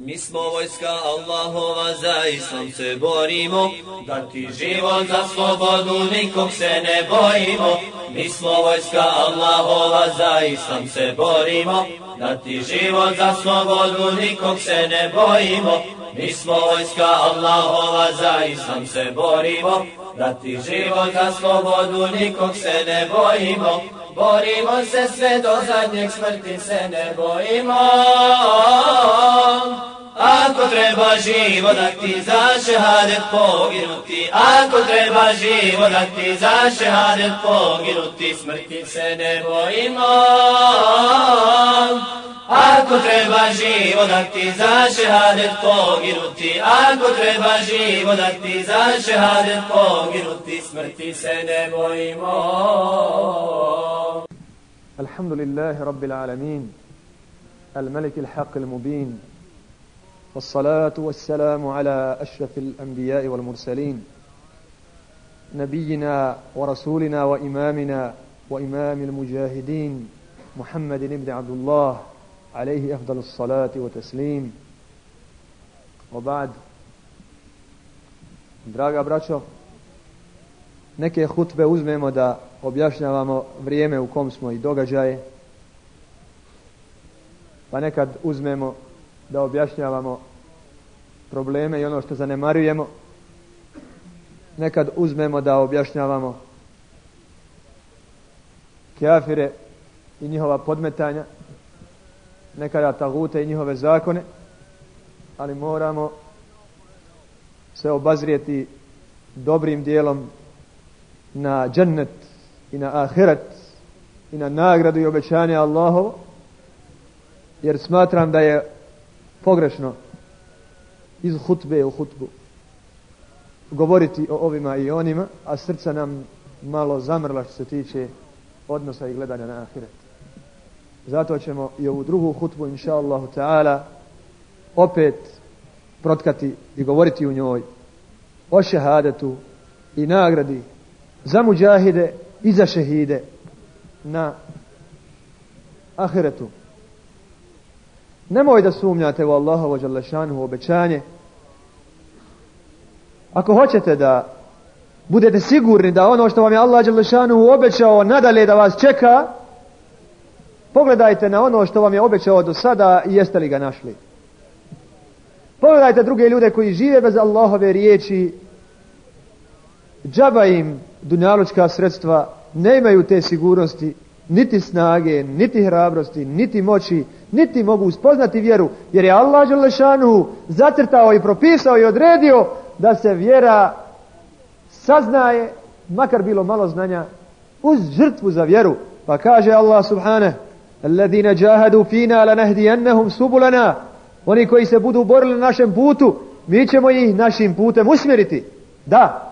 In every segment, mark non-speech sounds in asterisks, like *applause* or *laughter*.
Mi smo vojska Allahova, za islam se borimo, dati život za slobodu, nikog se ne bojimo. Mi smo vojska Allahova, za islam se borimo, dati život za slobodu, nikog se ne bojimo. Mi smo vojska Allahova, za islam se borimo, dati život za slobodu, nikog se ne bojimo. Borimo se sve do zadnjeg smrti se ne bojimo. Ako treba živo da ti za šehadet poginuti, ako treba živo da ti za šehadet poginuti, smrti se ne bojimo. آن کتر باشی و نکتیزا شهادت کو گیروتی آن کتر باشی و نکتیزا شهادت کو گیروتی سمرتی سنه بویمو الحمد لله رب العالمين الملك الحق المبين والصلاة والسلام على أشرف الأنبياء والمرسلين نبينا ورسولنا وإمامنا وإمام المجاهدين محمد بن عبد الله عليه أفضل الصلاة وتسليم وبعد Draga braćo, neke hutbe uzmemo da objašnjavamo vrijeme u kom smo i događaje, pa nekad uzmemo da objašnjavamo probleme i ono što zanemarujemo, nekad uzmemo da objašnjavamo kjafire i njihova podmetanja, nekada tagute i njihove zakone, ali moramo se obazrijeti dobrim dijelom na džennet i na ahiret i na nagradu i obećanje Allahovo jer smatram da je pogrešno iz hutbe u hutbu govoriti o ovima i onima a srca nam malo zamrla što se tiče odnosa i gledanja na ahiret zato ćemo i ovu drugu hutbu inša Allahu ta'ala opet protkati i govoriti u njoj o šehadetu i nagradi za muđahide i za šehide na ahiretu. Nemoj da sumnjate u Allahovo u obećanje. Ako hoćete da budete sigurni da ono što vam je Allah Đalešanu obećao nadalje da vas čeka, pogledajte na ono što vam je obećao do sada i jeste li ga našli. Pogledajte druge ljude koji žive bez Allahove riječi, džaba im dunjalučka sredstva nemaju te sigurnosti, niti snage, niti hrabrosti, niti moći, niti mogu spoznati vjeru, jer je Allah Đelešanu zacrtao i propisao i odredio da se vjera saznaje, makar bilo malo znanja, uz žrtvu za vjeru. Pa kaže Allah subhane, Alladine džahadu fina lanahdijennahum subulana, oni koji se budu borili na našem putu, mi ćemo ih našim putem usmjeriti. Da,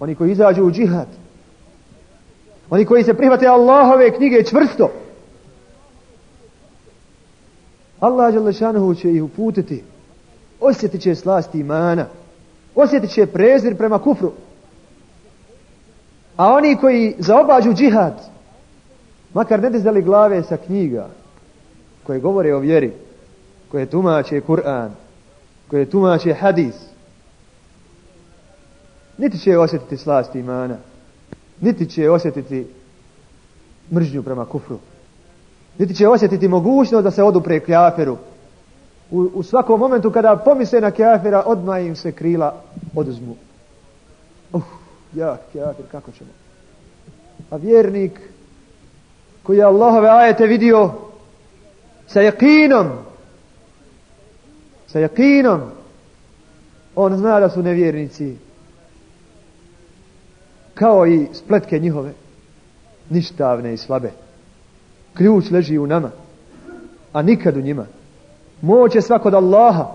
Oni koji izađu u džihad. Oni koji se prihvate Allahove knjige čvrsto. Allah Đalešanuhu će ih uputiti. Osjetit će slasti imana. Osjetit će prezir prema kufru. A oni koji zaobađu džihad, makar ne dizali glave sa knjiga, koje govore o vjeri, koje tumače Kur'an, koje tumače hadis, niti će osjetiti slast imana, niti će osjetiti mržnju prema kufru, niti će osjetiti mogućnost da se odupre kjaferu. U, u svakom momentu kada pomisle na kjafera, odmah im se krila oduzmu. Uh, ja, kjafir, kako ćemo? A vjernik koji je Allahove ajete vidio sa jakinom, sa jakinom, on zna da su nevjernici, kao i spletke njihove, ništavne i slabe. Ključ leži u nama, a nikad u njima. Moć je sva kod Allaha.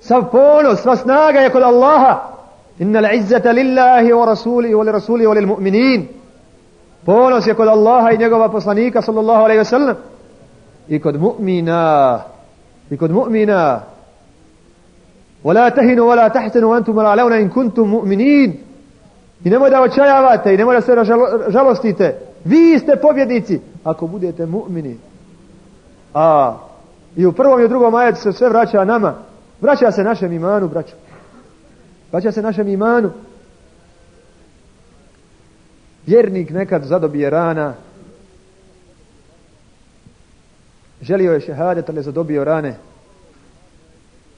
Sav ponos, sva snaga je kod Allaha. Inna l'izzata lillahi wa rasuli wa li rasuli wa lil mu'minin. Ponos je kod Allaha i njegova poslanika sallallahu alaihi wasallam. I kod mu'mina. I kod mu'mina. ولا تهنوا ولا تحزنوا وانتم الأعلون إن كنتم مؤمنين i nemoj da očajavate i nemoj da se žalostite. Vi ste pobjednici ako budete mu'mini. A i u prvom i u drugom ajetu se sve vraća nama. Vraća se našem imanu, braću. Vraća se našem imanu. Vjernik nekad zadobije rana. Želio je šehadet, ali je zadobio rane.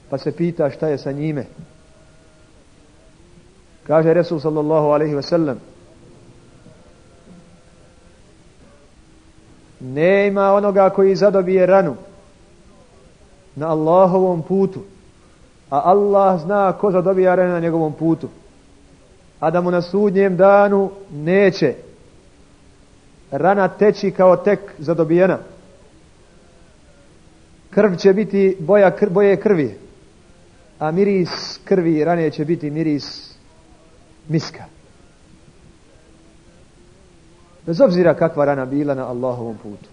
Pa se pita šta je sa njime. Kaže Resul sallallahu alaihi ve sellem. Nema onoga koji zadobije ranu na Allahovom putu. A Allah zna ko zadobija ranu na njegovom putu. A da mu na sudnjem danu neće rana teći kao tek zadobijena. Krv će biti boja boje krvi. A miris krvi rane će biti miris miska. Bez obzira kakva rana bila na Allahovom putu.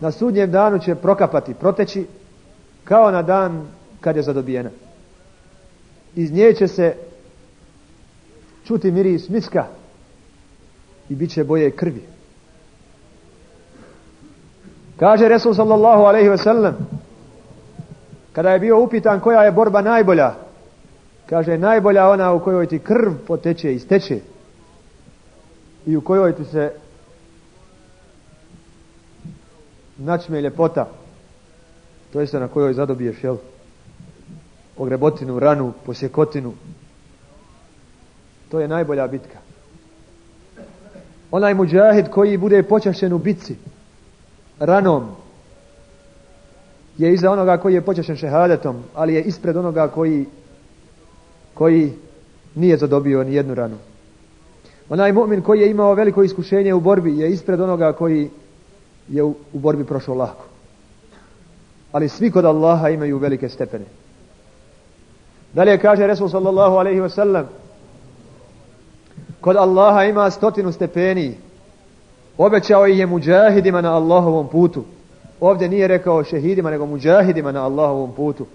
Na sudnjem danu će prokapati, proteći kao na dan kad je zadobijena. Iz nje će se čuti miris miska i bit će boje krvi. Kaže Resul sallallahu alaihi ve sellem kada je bio upitan koja je borba najbolja kaže najbolja ona u kojoj ti krv poteče i steče i u kojoj ti se načme ljepota to jeste na kojoj zadobiješ jel? Ogrebotinu, ranu, posjekotinu. To je najbolja bitka. Onaj muđahid koji bude počašen u bitci ranom je iza onoga koji je počašen šehadetom ali je ispred onoga koji koji nije zadobio ni jednu ranu. Onaj mu'min koji je imao veliko iskušenje u borbi je ispred onoga koji je u, u borbi prošao lako ali svi kod Allaha imaju velike stepene. Dalje kaže Resul sallallahu alaihi wa sallam kod Allaha ima stotinu stepeni. Obećao je muđahidima na Allahovom putu. Ovdje nije rekao šehidima nego muđahidima na Allahovom putu.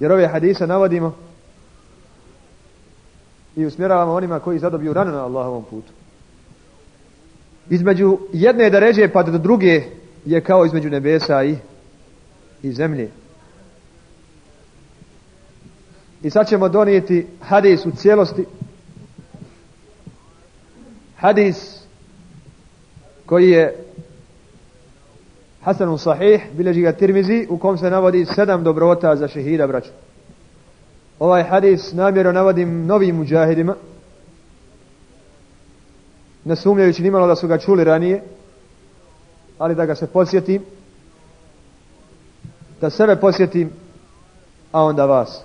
Jer ove hadise navodimo i usmjeravamo onima koji zadobiju ranu na Allahovom putu. Između jedne da ređe pa do druge je kao između nebesa i, i zemlje i sad ćemo donijeti hadis u cijelosti hadis koji je Hasanun sahih, bileži ga Tirmizi, u kom se navodi sedam dobrota za šehida, braću. Ovaj hadis namjero navodim novim muđahidima, ne sumljajući nimalo da su ga čuli ranije, ali da ga se posjetim, da sebe posjetim, a onda vas.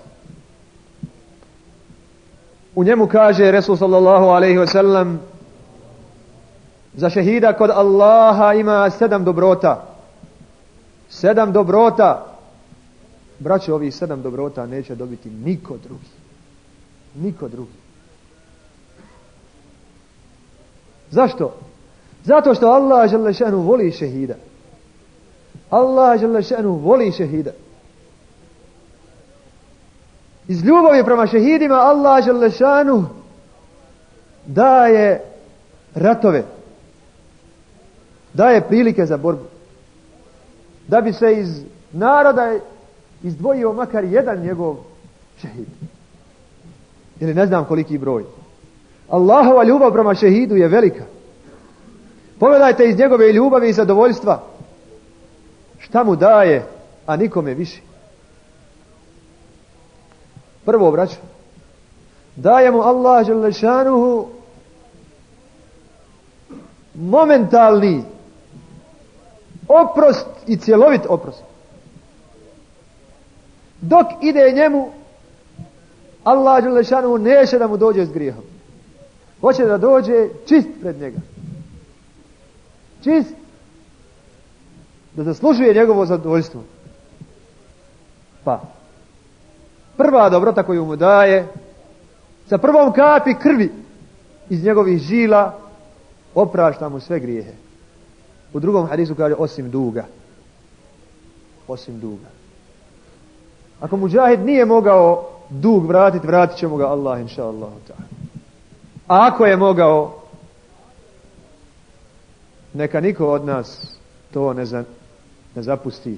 U njemu kaže Resul sallallahu alaihi wa sallam, za šehida kod Allaha ima sedam dobrota. Sedam dobrota. Braće, ovih sedam dobrota neće dobiti niko drugi. Niko drugi. Zašto? Zato što Allah voli šehida. Allah Želešanu voli šehida. Iz ljubavi prema šehidima Allah Želešanu daje ratove daje prilike za borbu. Da bi se iz naroda izdvojio makar jedan njegov šehid. Ili ne znam koliki broj. Allahova ljubav prema šehidu je velika. Pogledajte iz njegove ljubavi i zadovoljstva. Šta mu daje, a nikome više. Prvo, braću, daje mu Allah želešanuhu momentalni oprost i cjelovit oprost. Dok ide njemu, Allah Đelešanu neće da mu dođe s grijehom. Hoće da dođe čist pred njega. Čist. Da zaslužuje njegovo zadovoljstvo. Pa. Prva dobrota koju mu daje, sa prvom kapi krvi iz njegovih žila, oprašta mu sve grijehe. U drugom hadisu kaže osim duga. Osim duga. Ako muđahid nije mogao dug vratiti, vratit ćemo ga Allah inša Allah. A ako je mogao, neka niko od nas to ne, za, ne zapusti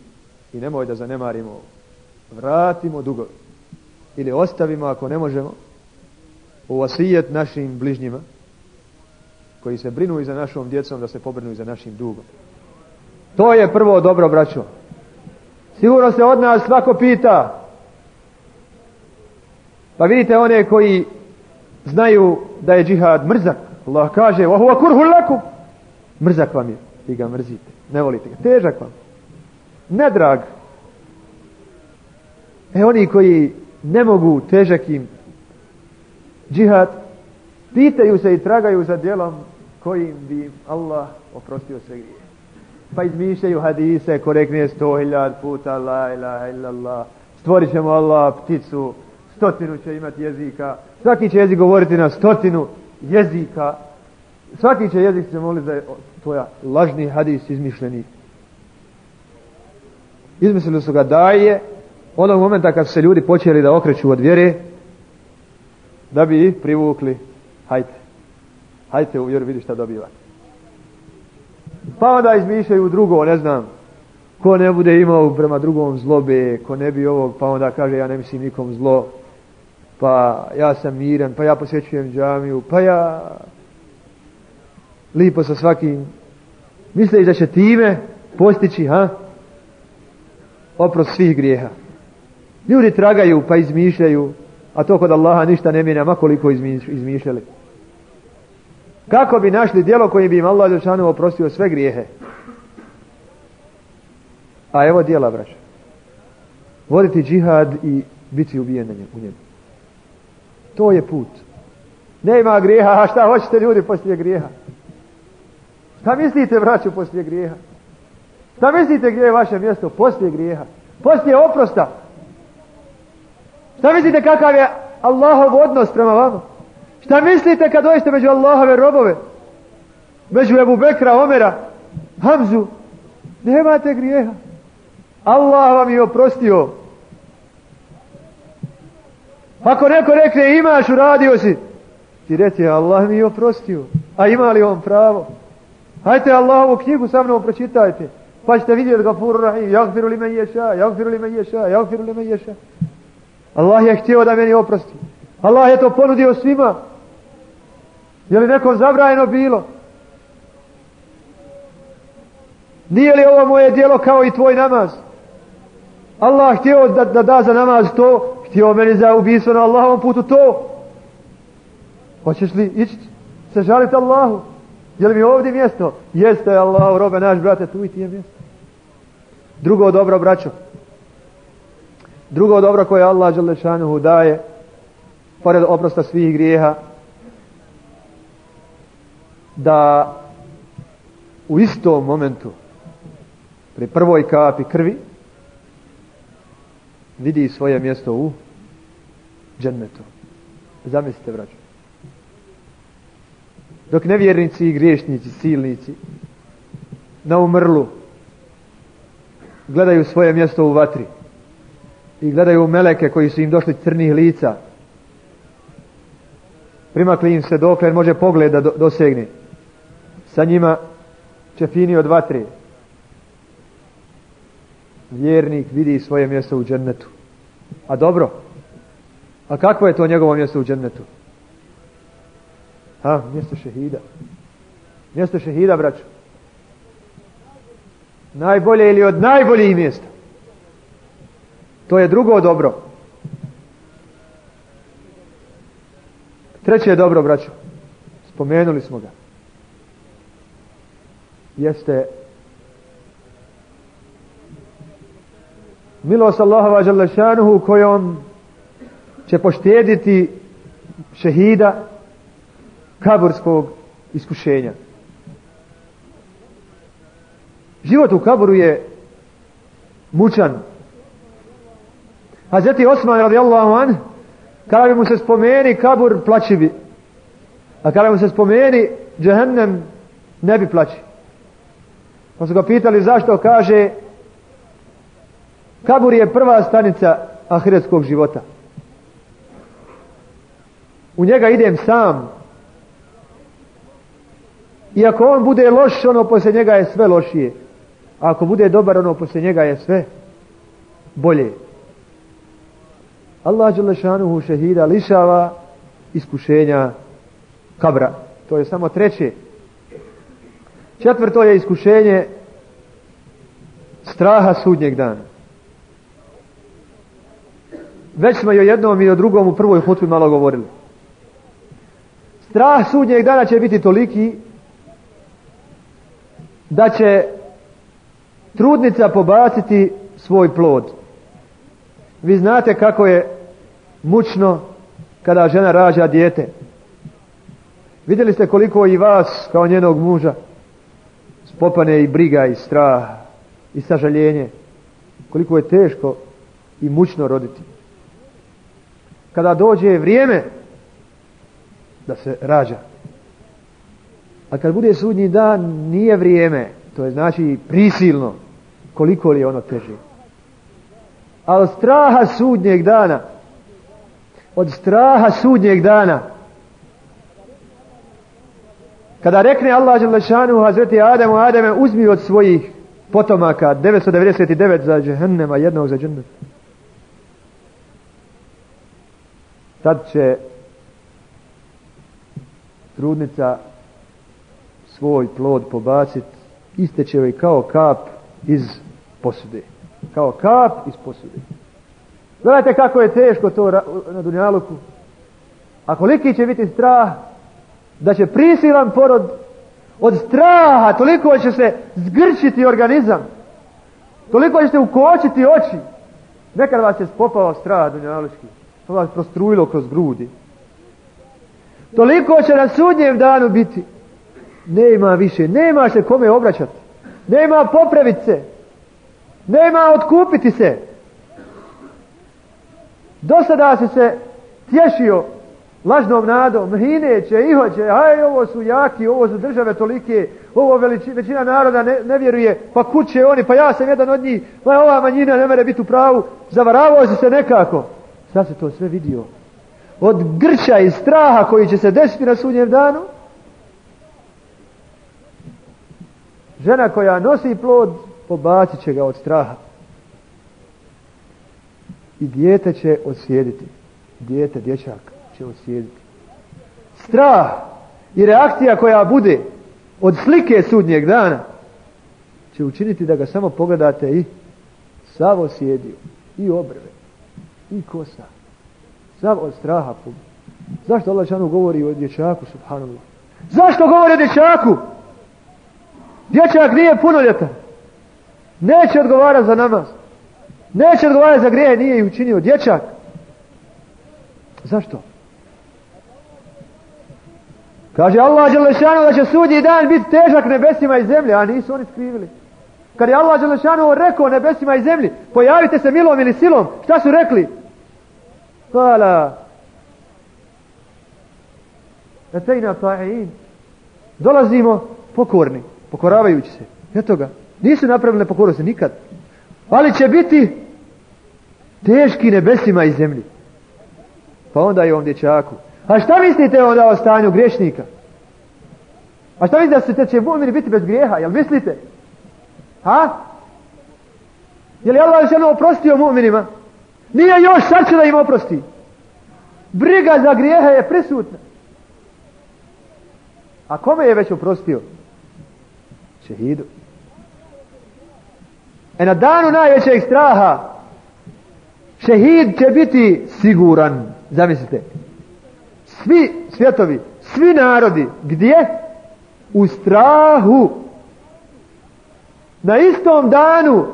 i nemoj da zanemarimo vratimo dugo ili ostavimo ako ne možemo u vasijet našim bližnjima koji se brinu i za našom djecom da se pobrinu i za našim dugom. To je prvo dobro, braćo. Sigurno se od nas svako pita. Pa vidite one koji znaju da je džihad mrzak. Allah kaže, kurhu lakum. Mrzak vam je. Vi ga mrzite. Ne volite ga. Težak vam. Nedrag. E oni koji ne mogu težak im džihad, pitaju se i tragaju za djelom kojim bi Allah oprostio sve grije. Pa izmišljaju hadise ko rekne sto hiljad puta la ilaha illallah. Stvorit ćemo Allah pticu, stotinu će imati jezika. Svaki će jezik govoriti na stotinu jezika. Svaki će jezik se moliti za to je lažni hadis izmišljeni. Izmislili su ga daje onog momenta kad su se ljudi počeli da okreću od vjere da bi ih privukli hajte. Hajte u vjeru vidi šta dobivate. Pa onda izmišljaju drugo ne znam ko ne bude imao prema drugom zlobe ko ne bi ovog pa onda kaže ja ne mislim nikom zlo pa ja sam miran pa ja posjećujem džamiju pa ja lipo sa svakim. Misleći da će time postići ha oprost svih grijeha Ljudi tragaju pa izmišljaju, a to kod Allaha ništa ne mijenja, makoliko izmišljali. Kako bi našli djelo koje bi im Allah Đelšanu oprostio sve grijehe? A evo djela, braća. Voditi džihad i biti ubijen u njemu. To je put. Ne ima grijeha, a šta hoćete ljudi poslije grijeha? Šta mislite, braću, poslije grijeha? Šta mislite gdje je vaše mjesto poslije grijeha? Poslije oprosta. Šta mislite kakav je Allahov odnos prema vama? Šta mislite kad dođete među Allahove robove? Među Ebu Bekra, Omera, Hamzu? Nemate grijeha. Allah vam je oprostio. Ako neko rekne imaš, uradio si. Ti reci, Allah mi je oprostio. A ima li on pravo? Hajte Allahovu knjigu sa mnom pročitajte. Pa ćete vidjeti gafuru rahim. Jagfiru li me ješa, jagfiru li me ješa, jagfiru li me ješa. Allah je htio da meni oprosti. Allah je to ponudio svima. Je li nekom zabrajeno bilo? Nije li ovo moje dijelo kao i tvoj namaz? Allah htio da, da da za namaz to, htio meni za ubijstvo na Allahovom putu to. Hoćeš li ići se žaliti Allahu? Je li mi ovdje mjesto? Jeste Allahu, robe naš brate, tu i ti je mjesto. Drugo dobro, braćo. Drugo dobro koje Allah Đalešanuhu daje, pored oprosta svih grijeha, da u istom momentu, pri prvoj kapi krvi, vidi svoje mjesto u džennetu. Zamislite, braću. Dok nevjernici i griješnici, silnici, na umrlu, gledaju svoje mjesto u vatri, i gledaju meleke koji su im došli crnih lica. Primakli im se dokle može pogled da dosegne. Sa njima čefini od vatri. Vjernik vidi svoje mjesto u džennetu. A dobro. A kakvo je to njegovo mjesto u džennetu? A, mjesto šehida. Mjesto šehida, braću. Najbolje ili od najboljih mjesta. To je drugo dobro. Treće je dobro, braćo. Spomenuli smo ga. Jeste milost Allahova Đalešanuhu kojom će poštediti šehida kaburskog iskušenja. Život u kaburu je mučan, Hazreti Osman radijallahu an, kada bi mu se spomeni kabur, plaći bi. A kada mu se spomeni džehennem, ne bi plaći. Pa su ga pitali zašto, kaže, kabur je prva stanica ahiretskog života. U njega idem sam. I ako on bude loš, ono poslije njega je sve lošije. A ako bude dobar, ono poslije njega je sve bolje. Allah Đelešanuhu šehida lišava iskušenja kabra. To je samo treće. Četvrto je iskušenje straha sudnjeg dana. Već smo i o jednom i o drugom u prvoj hutbi malo govorili. Strah sudnjeg dana će biti toliki da će trudnica pobaciti svoj plod. Vi znate kako je mučno kada žena rađa dijete. Vidjeli ste koliko i vas kao njenog muža spopane i briga i strah i sažaljenje. Koliko je teško i mučno roditi. Kada dođe vrijeme da se rađa. A kad bude sudnji dan nije vrijeme. To je znači prisilno. Koliko li je ono teže. A od straha sudnjeg dana od straha sudnjeg dana kada rekne Allah Đelešanu Hazreti Adamu Adame uzmi od svojih potomaka 999 za džehennema jednog za džennet tad će trudnica svoj plod pobacit isteće joj kao kap iz posude kao kap iz posude Gledajte kako je teško to na Dunjaluku. A koliki će biti strah da će prisilan porod od straha toliko će se zgrčiti organizam. Toliko će se ukočiti oči. Nekad vas je spopao strah Dunjalučki. To vas prostrujilo kroz grudi. Toliko će na sudnjem danu biti. Nema više. Nema se kome obraćati. Nema popraviti se. Nema otkupiti se. Do sada si se tješio lažnom nadom, hineće, ihoće, aj ovo su jaki, ovo su države tolike, ovo veliči, većina naroda ne, ne vjeruje, pa kuće oni, pa ja sam jedan od njih, pa ova manjina ne mere biti u pravu, zavaravao si se nekako. Sad se to sve vidio. Od grča i straha koji će se desiti na sudnjem danu, žena koja nosi plod, pobacit će ga od straha i dijete će osjediti. Dijete, dječak će osjediti. Strah i reakcija koja bude od slike sudnjeg dana će učiniti da ga samo pogledate i sav osjedio. I obrve. I kosa. Sav od straha. Zašto Allah šanu govori o dječaku, subhanallah? Zašto govori o dječaku? Dječak nije punoljetan. Neće odgovarati za namaz. Neće odgovarati za grije, nije ih učinio dječak. Zašto? Kaže Allah Đelešanu da će sudnji dan biti težak nebesima i zemlje, a nisu oni skrivili. Kad je Allah Đelešanu rekao nebesima i zemlji, pojavite se milom ili silom, šta su rekli? Kala, Etejna ta'in. Dolazimo pokorni, pokoravajući se. Eto ga. Nisu napravili nepokornosti nikad ali će biti teški nebesima i zemlji. Pa onda i ovom dječaku. A šta mislite onda o stanju griješnika? A šta mislite da će mu'mini biti bez grijeha? Jel mislite? Ha? Je li Allah još oprostio mu'minima? Nije još, sad će da im oprosti. Briga za grijehe je prisutna. A kome je već oprostio? Šehidu. E na danu najvećeg straha šehid će biti siguran. Zamislite. Svi svjetovi, svi narodi, gdje? U strahu. Na istom danu.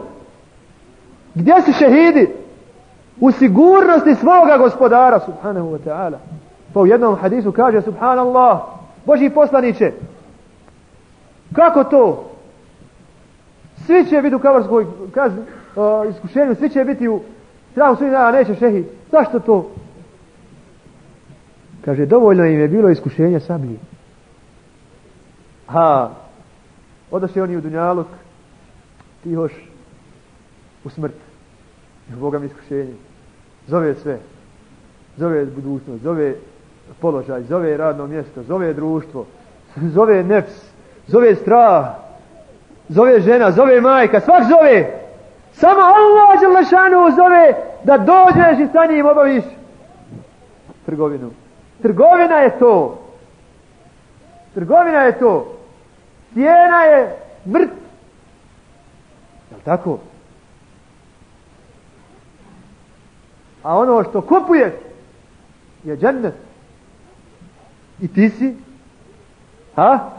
Gdje su šehidi? U sigurnosti svoga gospodara, subhanahu wa ta'ala. Pa u jednom hadisu kaže, subhanallah, Boži poslaniće, kako to? Svi će biti u kavarskoj kazni, uh, iskušenju, svi će biti u strahu svi a neće šehid. Zašto to? Kaže, dovoljno im je bilo iskušenja sablji. Ha, odaše oni u Dunjaluk, ti još u smrt. Boga mi iskušenje. Zove sve. Zove budućnost, zove položaj, zove radno mjesto, zove društvo, *laughs* zove nefs, zove strah, Zove žena, zove majka, svak zove. Samo Allah Đelešanu zove da dođeš i sa njim obaviš trgovinu. Trgovina je to. Trgovina je to. Cijena je mrt. Jel tako? A ono što kupuješ je džennet. I ti si? Ha?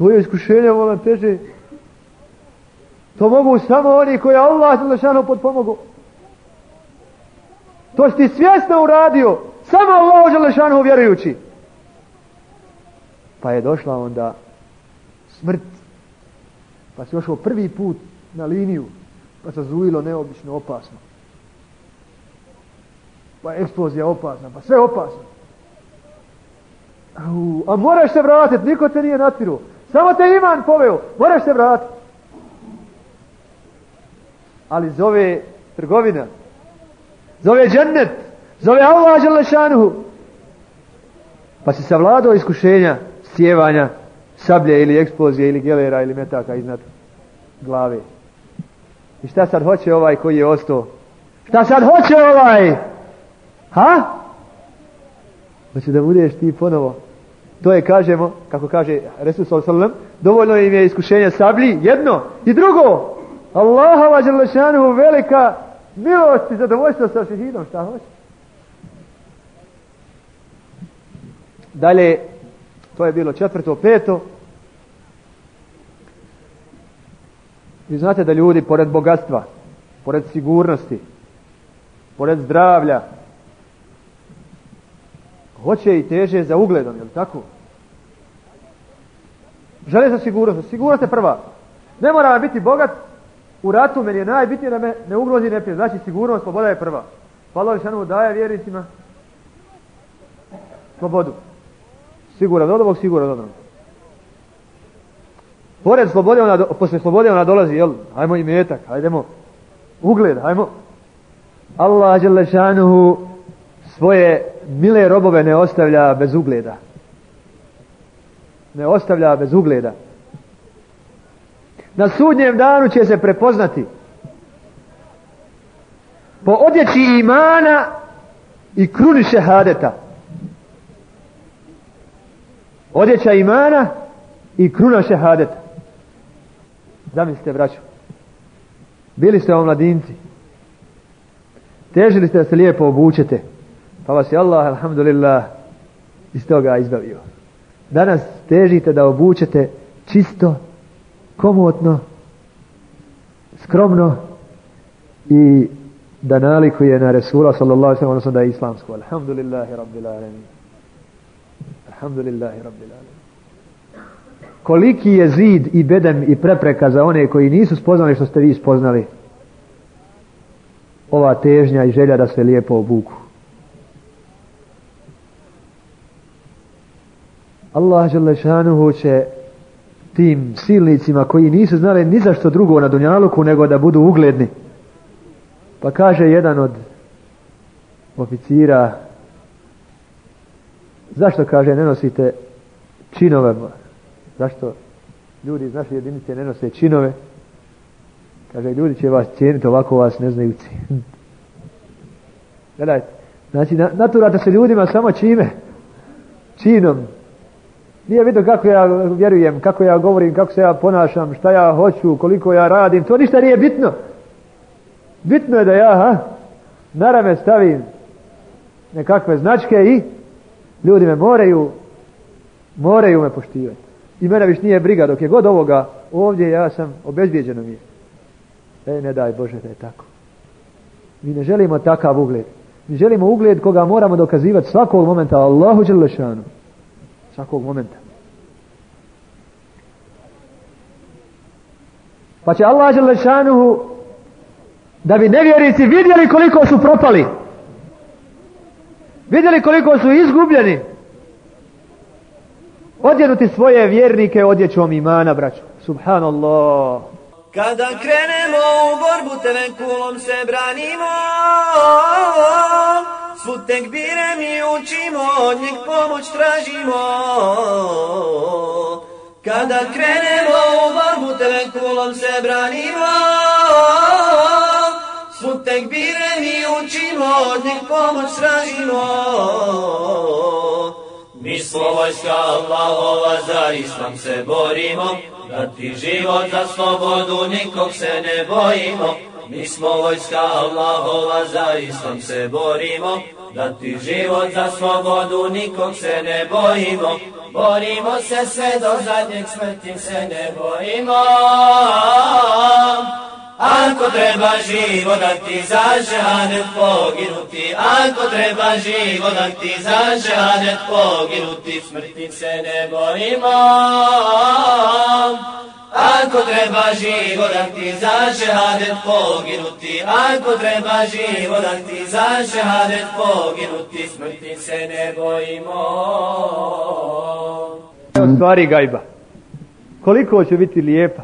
To je iskušenje, volam teže. To mogu samo oni koji Allah Đelešanu podpomogu. To si ti svjesno uradio. Samo Allah Đelešanu vjerujući. Pa je došla onda smrt. Pa se došao prvi put na liniju. Pa se zujilo neobično opasno. Pa eksplozija opasna. Pa sve opasno. A moraš se vratiti. Niko te nije natviruo. Samo te iman poveo. Moraš se vratiti. Ali zove trgovina. Zove džennet. Zove Allah Đelešanuhu. Pa si savladao iskušenja sjevanja sablje ili eksplozije ili gelera ili metaka iznad glave. I šta sad hoće ovaj koji je ostao? Šta sad hoće ovaj? Ha? Hoće da budeš ti ponovo. To je, kažemo, kako kaže Resul sallam, dovoljno im je iskušenje sablji, jedno. I drugo, Allahova Đelešanuhu velika milost i zadovoljstvo sa šehidom, šta hoće? Dalje, to je bilo četvrto, peto. Vi znate da ljudi, pored bogatstva, pored sigurnosti, pored zdravlja, hoće i teže za ugledom, je li tako? Žele za sigurnost. Sigurnost je prva. Ne mora biti bogat, u ratu meni je najbitnije da me ne ugrozi neprijatelj. Znači sigurnost, sloboda je prva. Pa Allah šanu daje vjernicima slobodu. Siguran od ovog, siguran od onog. Pored slobode, ona, posle slobode ona dolazi, jel? Hajmo i metak, hajdemo. Ugled, hajmo. Allah Đelešanuhu svoje mile robove ne ostavlja bez ugleda. Ne ostavlja bez ugleda. Na sudnjem danu će se prepoznati po odjeći imana i kruni šehadeta. Odjeća imana i kruna šehadeta. Zamislite, braću. Bili ste mladinci. Težili ste da se lijepo obučete. Pa vas je Allah, alhamdulillah, iz toga izbavio. Danas težite da obučete čisto, komotno, skromno i da nalikuje na Resula sallallahu sallam, odnosno da je islamsko. Alhamdulillahi rabbil alamin. Alhamdulillahi rabbil alamin. Koliki je zid i bedem i prepreka za one koji nisu spoznali što ste vi spoznali. Ova težnja i želja da se lijepo obuku. Allah Želešanuhu će tim silnicima koji nisu znali ni za što drugo na Dunjaluku nego da budu ugledni. Pa kaže jedan od oficira zašto kaže ne nosite činove? Zašto? Ljudi iz naše jedinice ne nose činove. Kaže ljudi će vas cijeniti ovako vas ne znaju cijeniti. Gledajte znači naturate se ljudima samo čime? Činom nije vidio kako ja vjerujem, kako ja govorim, kako se ja ponašam, šta ja hoću, koliko ja radim. To ništa nije bitno. Bitno je da ja ha, na rame stavim nekakve značke i ljudi me moraju moraju me poštivati. I mene više nije briga dok je god ovoga ovdje ja sam obezbijeđeno mi je. E, ne daj Bože da je tako. Mi ne želimo takav ugled. Mi želimo ugled koga moramo dokazivati svakog momenta Allahu Đelešanu. Svakog momenta. Pa će Allah Đelešanuhu da bi nevjerici vidjeli koliko su propali. Vidjeli koliko su izgubljeni. Odjenuti svoje vjernike odjećom imana, braću. Subhanallah. Kada krenemo u borbu kulom se branimo Svu tekbire mi učimo, od njeg pomoć tražimo Kada krenemo u borbu, kulom se branimo. Svud tekbire mi učimo, od njih pomoć tražimo. Mi smo vojska Allahova, za Islam se borimo. Dati život za slobodu, nikog se ne bojimo. Mi smo vojska Allahova, za Islam se borimo. Dati život za slobodu, nikog se ne bojimo. Borimo se sve do zadnjeg smrti, se ne bojimo. Ako treba živo da ti za žadet poginuti, ako treba živo da ti za žadet poginuti, smrti se ne bojimo. Ako treba živo da ti za žadet poginuti, ako treba živo da ti za žadet poginuti, smrti se ne bojimo. Stvari gajba. Koliko će biti lijepa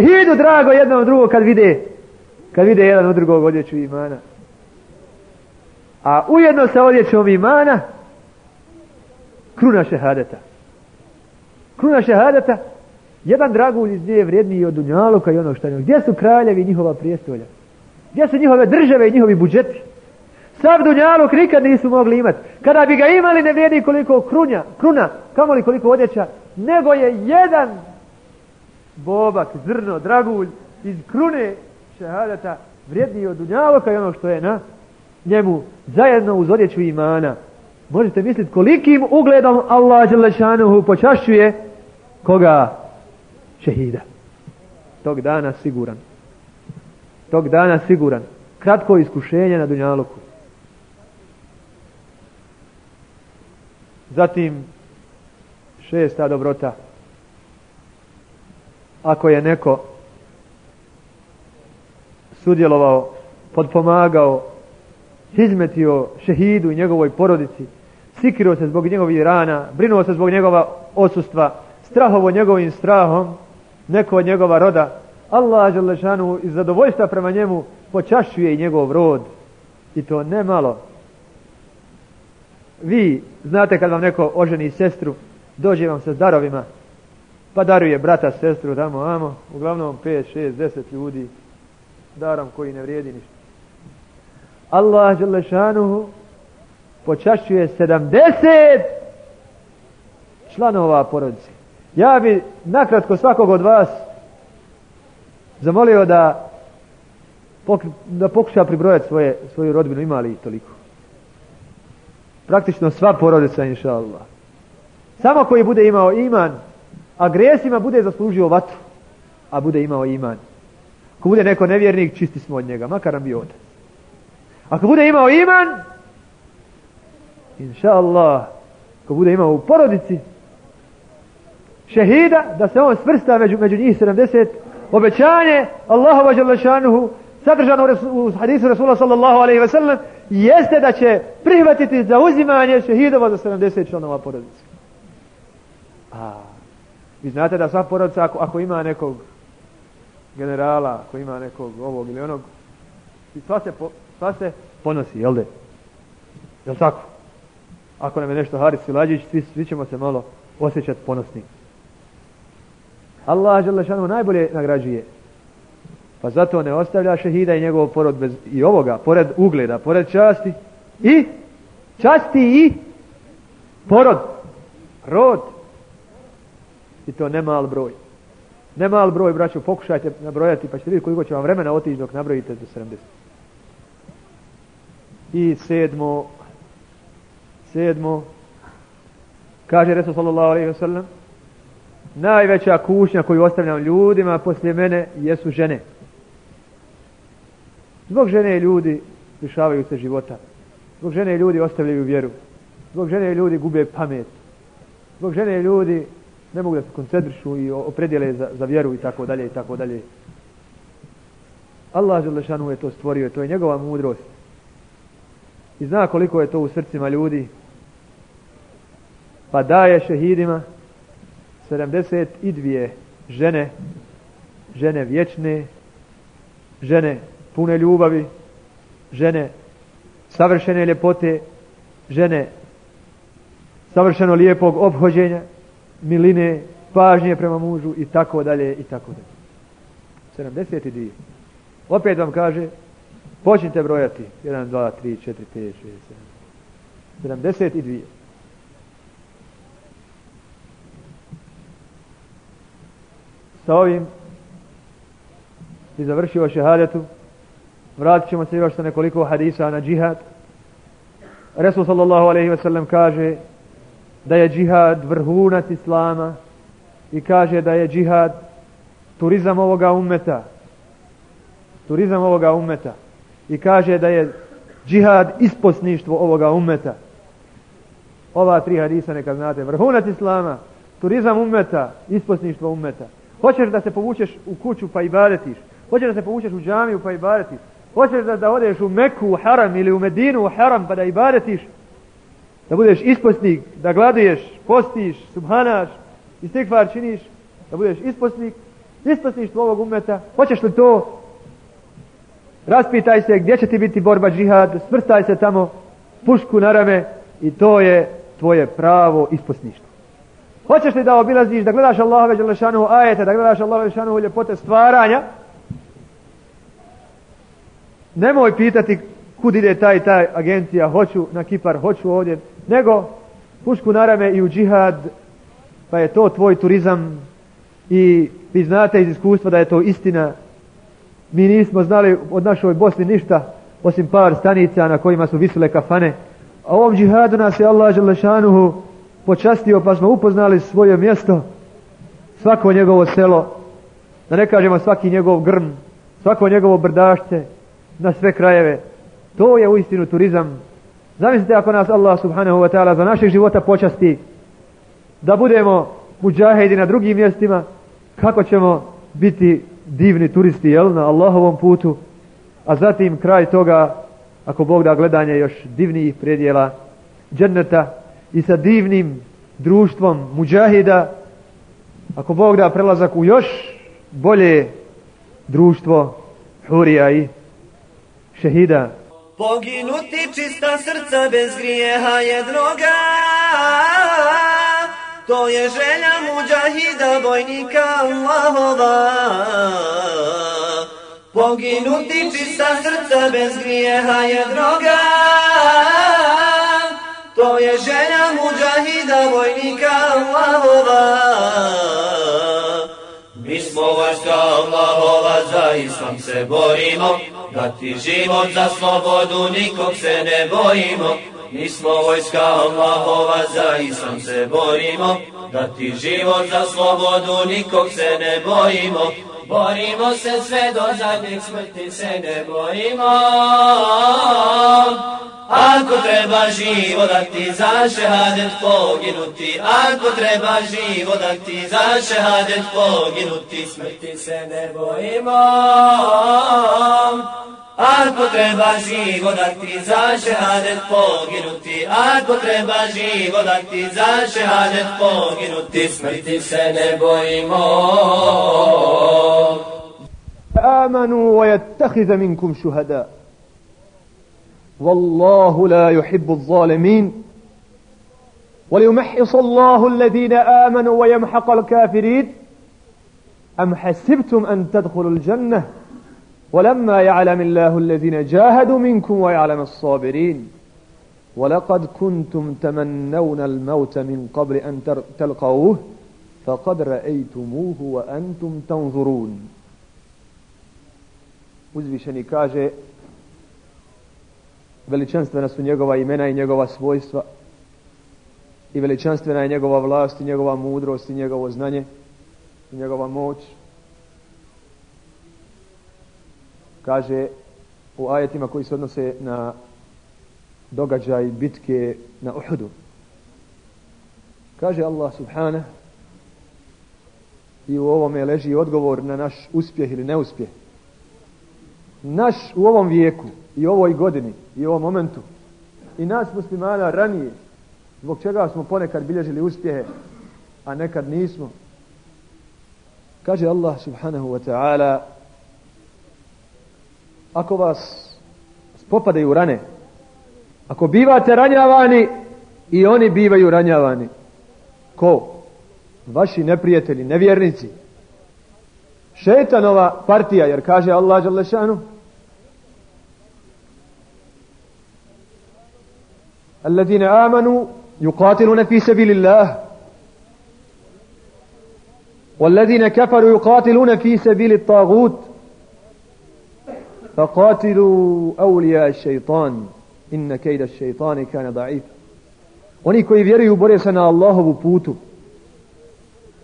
Hidu drago jednom drugo kad vide kad vide jedan od drugog odjeću imana. A ujedno sa odjećom imana kruna šehadeta. Kruna šehadeta jedan dragulj iz nje vrijedniji od Dunjaluka i ono što je. Gdje su kraljevi njihova prijestolja? Gdje su njihove države i njihovi budžeti? Sav Dunjaluk nikad nisu mogli imati. Kada bi ga imali ne vrijedi koliko krunja, kruna, kamoli koliko odjeća, nego je jedan bobak, zrno, dragulj iz krune šehadata vrijedniji od dunjaloka i ono što je na njemu zajedno uz odjeću imana. Možete misliti kolikim ugledom Allah Đelešanuhu počašćuje koga šehida. Tog dana siguran. Tog dana siguran. Kratko iskušenje na dunjaluku. Zatim šesta dobrota ako je neko sudjelovao, podpomagao, izmetio šehidu i njegovoj porodici, sikrio se zbog njegovih rana, brinuo se zbog njegova osustva, strahovo njegovim strahom, neko od njegova roda, Allah Želešanu iz zadovoljstva prema njemu počašuje i njegov rod. I to ne malo. Vi znate kad vam neko oženi sestru, dođe vam sa darovima, pa daruje brata, sestru, tamo, amo, uglavnom 5, 6, 10 ljudi, darom koji ne vrijedi ništa. Allah Đelešanuhu počašćuje 70 članova porodice. Ja bi nakratko svakog od vas zamolio da da pokuša pribrojati svoje, svoju rodbinu, ima li toliko? Praktično sva porodica, inša Allah. Samo koji bude imao iman, a bude zaslužio vatru, a bude imao iman. Ako bude neko nevjernik, čisti smo od njega, makar nam bio otac. Ako bude imao iman, inša Allah, ako bude imao u porodici, šehida, da se on svrsta među, među njih 70, obećanje Allahova Đalešanuhu, sadržano u hadisu Rasula sallallahu alaihi ve sellem, jeste da će prihvatiti za uzimanje šehidova za 70 članova porodice. A, vi znate da sva porodica ako, ako ima nekog generala, ako ima nekog ovog ili onog, sva se, po, sva se ponosi, jel de? Jel tako? Ako nam je nešto Haris Silađić, svi, svi ćemo se malo osjećati ponosni. Allah Želešanu najbolje nagrađuje. Pa zato ne ostavlja šehida i njegov porod bez i ovoga, pored ugleda, pored časti i časti i porod, rod. I to ne mal broj. Ne mal broj, braću, pokušajte nabrojati, pa ćete vidjeti koliko će vam vremena otići dok nabrojite do 70. I sedmo, sedmo, kaže Resul sallallahu alaihi wa sallam, najveća kušnja koju ostavljam ljudima poslije mene jesu žene. Zbog žene ljudi lišavaju se života. Zbog žene ljudi ostavljaju vjeru. Zbog žene ljudi gube pamet. Zbog žene ljudi ne mogu da se koncentrišu i opredjele za, za vjeru i tako dalje i tako dalje. Allah je to stvorio, to je njegova mudrost. I zna koliko je to u srcima ljudi. Pa daje šehidima 72 žene, žene vječne, žene pune ljubavi, žene savršene ljepote žene, savršeno lijepog obhođenja, miline, pažnje prema mužu i tako dalje i tako dalje. 72. Opet vam kaže, počnite brojati. 1, 2, 3, 4, 5, 6, 7. 72. Sa ovim i završio šehadetu. Vratit ćemo se još sa nekoliko hadisa na džihad. Resul sallallahu alaihi ve sellem kaže da je džihad vrhunac islama i kaže da je džihad turizam ovoga ummeta. Turizam ovoga ummeta. I kaže da je džihad isposništvo ovoga ummeta. Ova tri hadisa neka znate. Vrhunac islama, turizam ummeta, isposništvo ummeta. Hoćeš da se povučeš u kuću pa i badetiš. Hoćeš da se povučeš u džamiju pa i badetiš. Hoćeš da, da odeš u Meku u haram ili u Medinu u haram pa da i badetiš. Da budeš isposnik, da gladuješ, postiš, subhanaš, istikvar činiš, da budeš isposnik, isposniš ovog umeta, hoćeš li to? Raspitaj se gdje će ti biti borba džihad, svrstaj se tamo, pušku na rame i to je tvoje pravo isposništvo. Hoćeš li da obilaziš, da gledaš Allahove Đelešanu ajete, da gledaš Allahove Đelešanu ljepote stvaranja, nemoj pitati kud ide taj taj agencija, hoću na Kipar, hoću ovdje, nego pušku na rame i u džihad, pa je to tvoj turizam i vi znate iz iskustva da je to istina. Mi nismo znali od našoj Bosni ništa, osim par stanica na kojima su visile kafane. A ovom džihadu nas je Allah Želešanuhu počastio pa smo upoznali svoje mjesto, svako njegovo selo, da ne kažemo svaki njegov grm, svako njegovo brdašce, na sve krajeve. To je uistinu turizam. Zamislite ako nas Allah subhanahu wa ta'ala za našeg života počasti da budemo muđahedi na drugim mjestima, kako ćemo biti divni turisti jel, na Allahovom putu, a zatim kraj toga, ako Bog da gledanje još divnijih predjela dženneta i sa divnim društvom muđahida, ako Bog da prelazak u još bolje društvo hurija i šehida. Poginuti čista srca bez grijeha je droga, to je želja muđahida bojnika Allahova. Poginuti čista srca bez grijeha je droga, to je želja muđahida vojnika Allahova. Mi smo vojska Allahova, za islam se borimo, dati život za slobodu, nikog se ne bojimo. Mi smo vojska Allahova, za islam se borimo, dati život za slobodu, nikog se ne bojimo. Borimo se sve do zadnjeg smrti, se ne bojimo. Ako treba živo da ti za šehadet poginuti, ako treba živo da ti za šehadet poginuti, smrti se ne bojimo. آد پتر باشی گدکتی زا شهادت پو گنوتی آد پتر باشی گدکتی زا شهادت پو گنوتی سمرتی سن بویمو آمنوا ويتخذ منكم شهداء والله لا يحب الظالمين وليمحص الله الذين آمنوا ويمحق الكافرين أم حسبتم أن تدخلوا الجنة ولما يعلم الله الذين جاهدوا منكم ويعلم الصابرين ولقد كنتم تمنون الموت من قبل أن تلقوه فقد رأيتموه وأنتم تنظرون uzvišeni kaže veličanstvena su njegova imena i njegova svojstva i veličanstvena je njegova vlast i njegova mudrost i njegovo znanje i njegova moć Kaže u ajetima koji se odnose na događaj bitke na Uhudu. Kaže Allah subhanahu i u ovome leži odgovor na naš uspjeh ili neuspjeh. Naš u ovom vijeku i ovoj godini i ovom momentu i nas muslimana ranije zbog čega smo ponekad bilježili uspjehe a nekad nismo kaže Allah subhanahu wa ta'ala ako vas spopadaju rane Ako bivate ranjavani i oni bivaju ranjavani. Ko? Vaši neprijatelji, nevjernici. Šetanova partija, jer kaže Allah Đalešanu, الذين آمنوا يقاتلون في سبيل الله والذين كفروا يقاتلون في سبيل الطاغوت فقاتلوا أولياء الشيطان إن كيد الشيطان كان ضعيف Oni koji vjeruju bore se na Allahovu putu.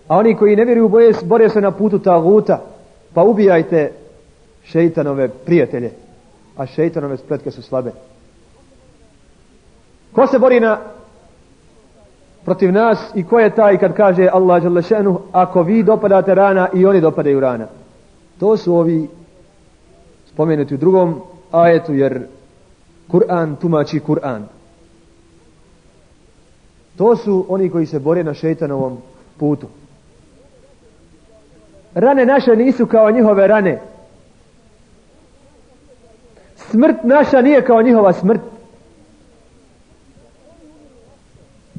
A oni koji ne vjeruju bore se na putu taguta. Pa ubijajte šeitanove prijatelje. A šeitanove spletke su slabe. Ko se bori na protiv nas i ko je taj kad kaže Allah šanu ako vi dopadate rana i oni dopadaju rana. To su ovi spomenuti u drugom ajetu jer Kur'an tumači Kur'an. To su oni koji se bore na šeitanovom putu. Rane naše nisu kao njihove rane. Smrt naša nije kao njihova smrt.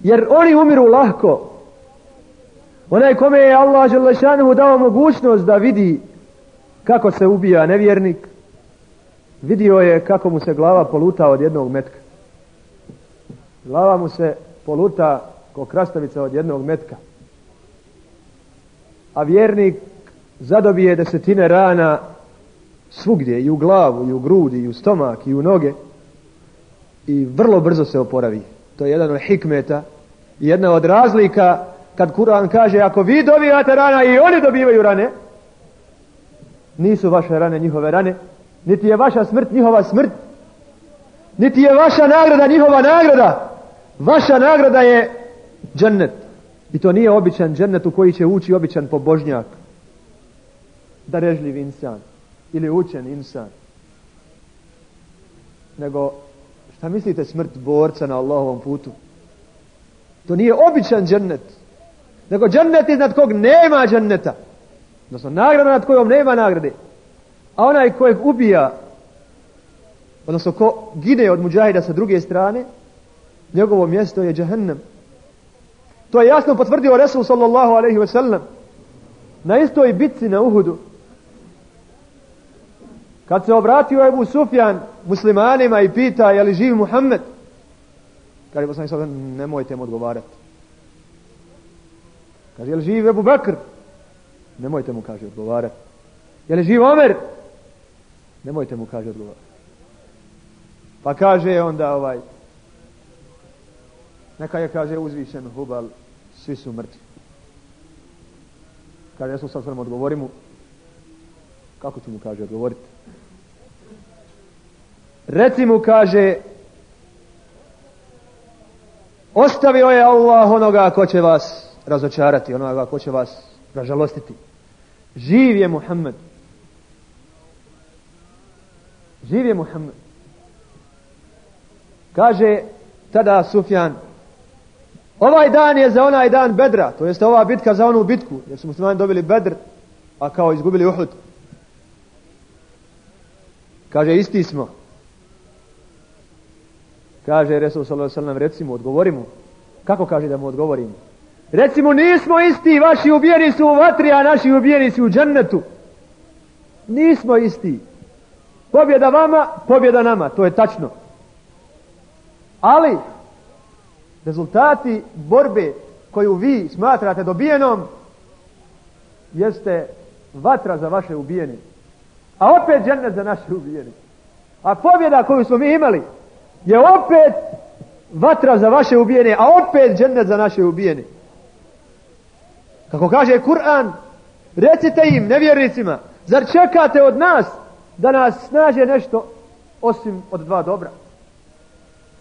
Jer oni umiru lahko. Onaj kome je Allah Želešanuhu dao mogućnost da vidi kako se ubija nevjernik, vidio je kako mu se glava poluta od jednog metka. Glava mu se poluta ko krastavica od jednog metka. A vjernik zadobije desetine rana svugdje, i u glavu, i u grudi, i u stomak, i u noge. I vrlo brzo se oporavi. To je jedan od hikmeta jedna od razlika kad Kur'an kaže ako vi dobijate rana i oni dobivaju rane, nisu vaše rane njihove rane, niti je vaša smrt njihova smrt, niti je vaša nagrada njihova nagrada. Vaša nagrada je džennet. I to nije običan džennet u koji će ući običan pobožnjak. Darežljiv insan. Ili učen insan. Nego, šta mislite smrt borca na Allahovom putu? To nije običan džennet. Nego džennet iznad kog nema dženneta. Odnosno nagrada nad kojom nema nagrade. A onaj kojeg ubija, odnosno ko gine od muđahida sa druge strane, njegovo mjesto je džahnem. To je jasno potvrdio Resul sallallahu alaihi ve sellem na istoj bitci na Uhudu. Kad se obratio Ebu Sufjan muslimanima i pita je li živ Muhammed, Kaže poslanik sada nemojte mu odgovarati. Kaže, je li živ Ebu Bekr? Nemojte mu, kaže, odgovarati. Je li živ Omer? Nemojte mu, kaže, odgovarati. Pa kaže onda ovaj, neka je, kaže, uzvišen Hubal, svi su mrtvi. Kaže, ja sam sad svojom odgovori mu, kako ću mu, kaže, odgovoriti? Reci mu, kaže, Ostavio je Allah onoga ko će vas razočarati, onoga ko će vas ražalostiti. Živ je Muhammed. Živ je Muhammed. Kaže tada Sufjan, ovaj dan je za onaj dan Bedra, to jeste ova bitka za onu bitku, jer su muslimani dobili Bedr, a kao izgubili Uhud. Kaže, isti smo. Kaže Resul sallallahu alejhi recimo odgovorimo. Kako kaže da mu odgovorimo? Recimo nismo isti, vaši ubijeni su u vatri, a naši ubijeni su u džennetu. Nismo isti. Pobjeda vama, pobjeda nama, to je tačno. Ali rezultati borbe koju vi smatrate dobijenom jeste vatra za vaše ubijeni. A opet džennet za naše ubijeni. A pobjeda koju smo mi imali je opet vatra za vaše ubijene, a opet džennet za naše ubijene. Kako kaže Kur'an, recite im, nevjernicima, zar čekate od nas da nas snaže nešto osim od dva dobra?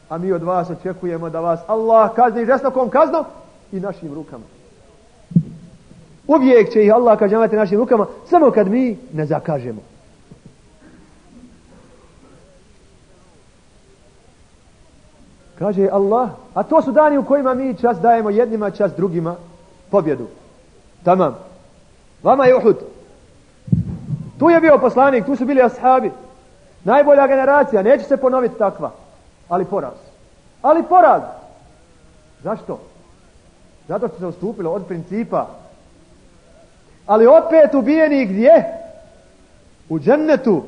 A mi od vas očekujemo da vas Allah kazni žestokom kaznom i našim rukama. Uvijek će ih Allah kažnjavati našim rukama samo kad mi ne zakažemo. Kaže Allah, a to su dani u kojima mi čas dajemo jednima, čas drugima pobjedu. Tamam. Vama je Uhud. Tu je bio poslanik, tu su bili ashabi. Najbolja generacija, neće se ponoviti takva, ali poraz. Ali poraz. Zašto? Zato što se ustupilo od principa. Ali opet ubijeni gdje? U džennetu.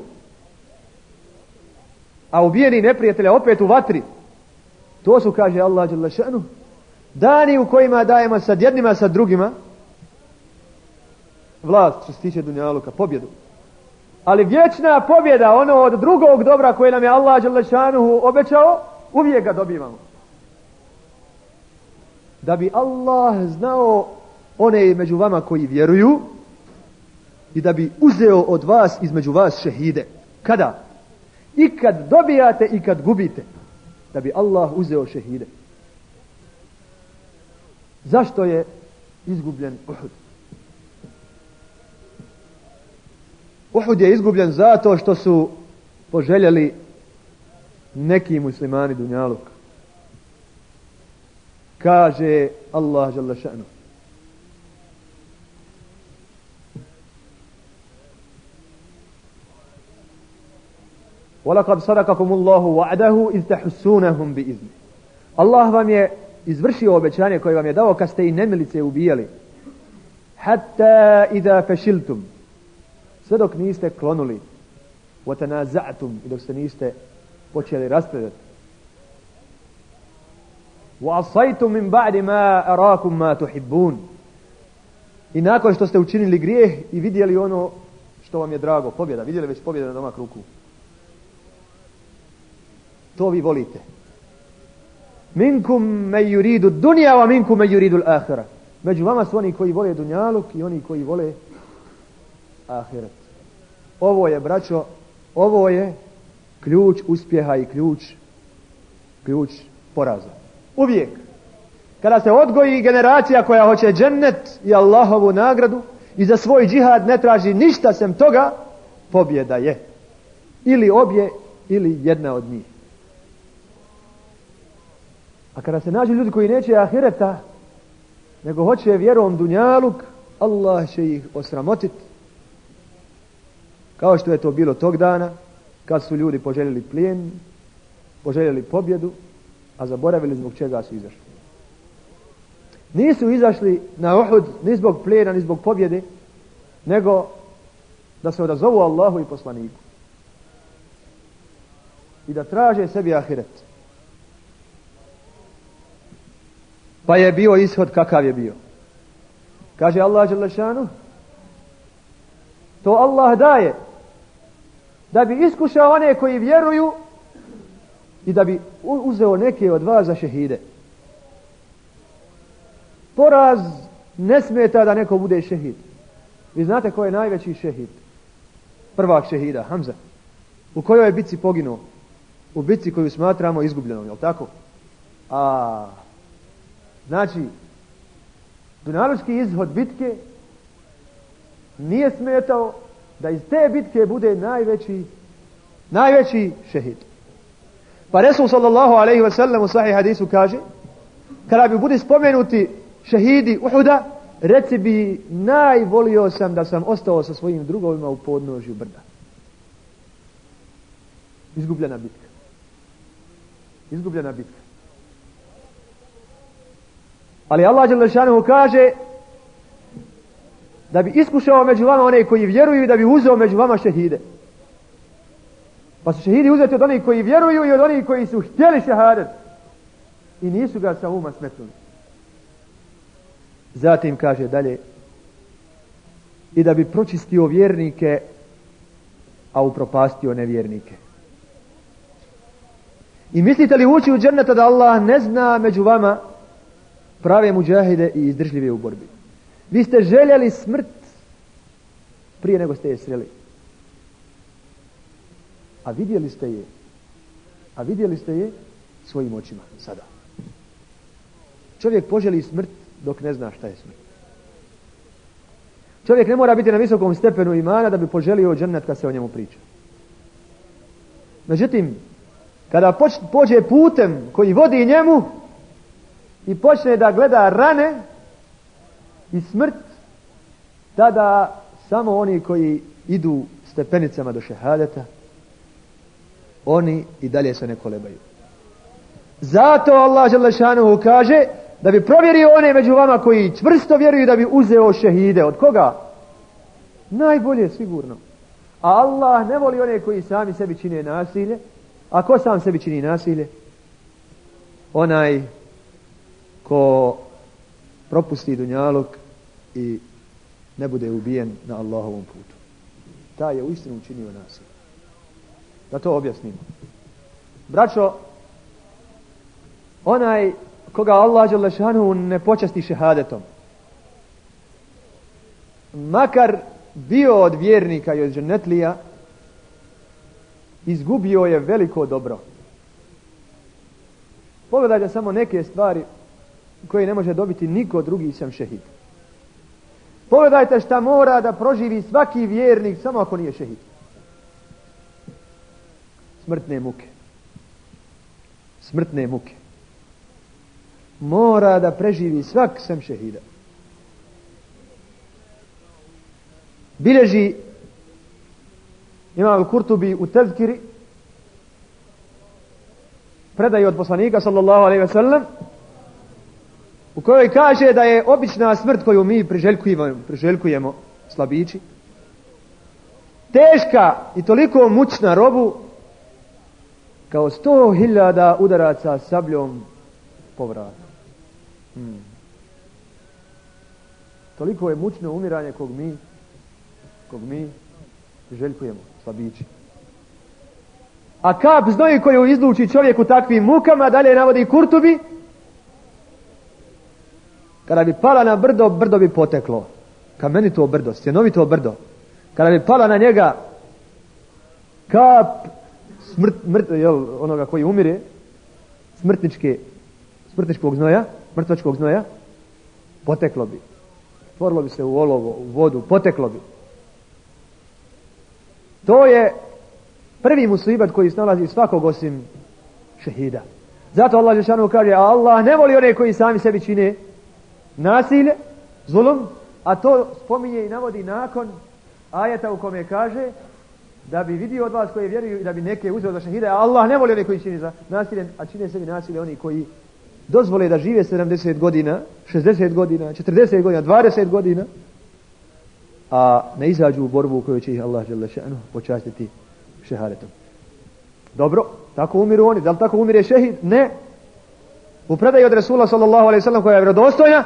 A ubijeni neprijatelja opet u vatri. To su, kaže Allah Đelešanu, dani u kojima dajemo sad jednima, sad drugima vlast što se tiče Dunjaluka, pobjedu. Ali vječna pobjeda, ono od drugog dobra koje nam je Allah Đelešanu obećao, uvijek ga dobivamo. Da bi Allah znao one među vama koji vjeruju i da bi uzeo od vas između vas šehide. Kada? I kad dobijate i kad gubite. Da bi Allah uzeo šehide. Zašto je izgubljen Uhud? Uhud je izgubljen zato što su poželjeli neki muslimani dunjaluk. Kaže Allah žele šanu. وَلَقَدْ صَدَقَكُمُ اللَّهُ وَعْدَهُ إِذْ تَحُسُّونَهُمْ بِإِذْنِ Allah vam je izvršio obećanje koje vam je dao kad ste i nemilice ubijali. Hatta idha fešiltum. Sve dok niste klonuli. وَتَنَازَعْتُمْ I dok se niste počeli raspredati. وَعَصَيْتُمْ مِنْ بَعْدِ مَا أَرَاكُمْ مَا تُحِبُّونَ I nakon što ste učinili grijeh i vidjeli ono što vam je drago, pobjeda, vidjeli već pobjeda na domak ruku. To vi volite. Minkum me yuridu dunja, wa minkum me yuridu l'ahira. Među vama su oni koji vole dunjaluk i oni koji vole ahiret. Ovo je, braćo, ovo je ključ uspjeha i ključ ključ poraza. Uvijek. Kada se odgoji generacija koja hoće džennet i Allahovu nagradu i za svoj džihad ne traži ništa sem toga, pobjeda je. Ili obje, ili jedna od njih. A kada se nađu ljudi koji neće ahireta, nego hoće vjerom dunjaluk, Allah će ih osramotiti. Kao što je to bilo tog dana, kad su ljudi poželjeli plijen, poželjeli pobjedu, a zaboravili zbog čega su izašli. Nisu izašli na Uhud ni zbog plijena, ni zbog pobjede, nego da se odazovu Allahu i poslaniku. I da traže sebi ahiret. Pa je bio ishod kakav je bio. Kaže Allah Đelešanu, to Allah daje da bi iskušao one koji vjeruju i da bi uzeo neke od vas za šehide. Poraz ne smeta da neko bude šehid. Vi znate ko je najveći šehid? Prvak šehida, Hamza. U kojoj je bici poginuo? U bici koju smatramo izgubljenom, jel tako? A, znači, Dunjalučki izhod bitke nije smetao da iz te bitke bude najveći najveći šehid. Pa Resul sallallahu alaihi wa sallam u sahih hadisu kaže kada bi budi spomenuti šehidi Uhuda reci bi najvolio sam da sam ostao sa svojim drugovima u podnožju brda. Izgubljena bitka. Izgubljena bitka. Ali Allah Đelešanuhu kaže da bi iskušao među vama one koji vjeruju i da bi uzeo među vama šehide. Pa su šehidi uzeti od onih koji vjeruju i od onih koji su htjeli šehadet. I nisu ga sa uma smetnuli. Zatim kaže dalje i da bi pročistio vjernike a upropastio nevjernike. I mislite li ući u džerneta da Allah ne zna među vama prave muđahide i izdržljive u borbi? Vi ste željeli smrt prije nego ste je sreli. A vidjeli ste je. A vidjeli ste je svojim očima sada. Čovjek poželi smrt dok ne zna šta je smrt. Čovjek ne mora biti na visokom stepenu imana da bi poželio džennet kad se o njemu priča. Međutim, kada pođe putem koji vodi njemu i počne da gleda rane i smrt, tada samo oni koji idu stepenicama do šehadeta, oni i dalje se ne kolebaju. Zato Allah Želešanuhu kaže da bi provjerio one među vama koji čvrsto vjeruju da bi uzeo šehide. Od koga? Najbolje sigurno. A Allah ne voli one koji sami sebi čine nasilje. A ko sam sebi čini nasilje? Onaj ko propusti dunjalog i ne bude ubijen na Allahovom putu. Taj je uistinu učinio nasilje. Da to objasnimo. Braćo, onaj koga Allah Đelešanu ne počasti šehadetom, makar bio od vjernika i od dženetlija, izgubio je veliko dobro. Pogledajte samo neke stvari koje ne može dobiti niko drugi sam šehid. Pogledajte šta mora da proživi svaki vjernik samo ako nije šehid. Smrtne muke. Smrtne muke. Mora da preživi svak sam šehida. Bileži imam Kurtubi u tezkiri predaju od poslanika sallallahu alaihi ve sellem u kojoj kaže da je obična smrt koju mi priželjkujemo, priželjkujemo slabići, teška i toliko mučna robu kao sto hiljada udaraca sabljom po vratu. Hmm. Toliko je mučno umiranje kog mi kog mi priželjkujemo, slabići. A kap znoji koju izluči čovjek u takvim mukama, dalje navodi Kurtubi, kada bi pala na brdo, brdo bi poteklo. Kamenito brdo, stjenovito brdo. Kada bi pala na njega kap smrt, mrt, jel, onoga koji umire, smrtničke, smrtničkog znoja, mrtvačkog znoja, poteklo bi. Stvorilo bi se u olovo, u vodu, poteklo bi. To je prvi musibat koji snalazi svakog osim šehida. Zato Allah Žešanu kaže, Allah ne voli one koji sami sebi čine nasilje, zulum, a to spominje i navodi nakon ajeta u kome kaže da bi vidio od vas koji vjeruju i da bi neke uzeo za šehide, a Allah ne voli one koji čini za nasilje, a čine sebi nasilje oni koji dozvole da žive 70 godina, 60 godina, 40 godina, 20 godina, a ne izađu u borbu u kojoj će ih Allah počastiti šeharetom. Dobro, tako umiru oni. Da li tako umire šehid? Ne. U predaju od Resula sallallahu alaihi sallam koja je vjerodostojna,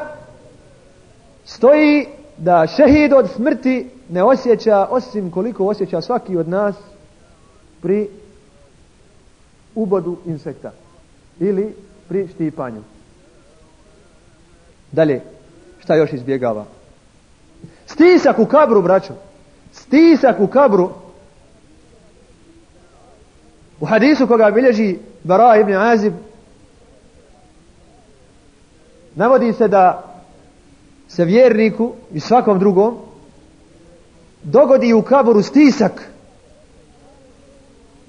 stoji da šehid od smrti ne osjeća osim koliko osjeća svaki od nas pri ubodu insekta ili pri štipanju. Dalje, šta još izbjegava? Stisak u kabru, braćo. Stisak u kabru. U hadisu koga bilježi Bara ibn Azib navodi se da se vjerniku i svakom drugom dogodi u kaburu stisak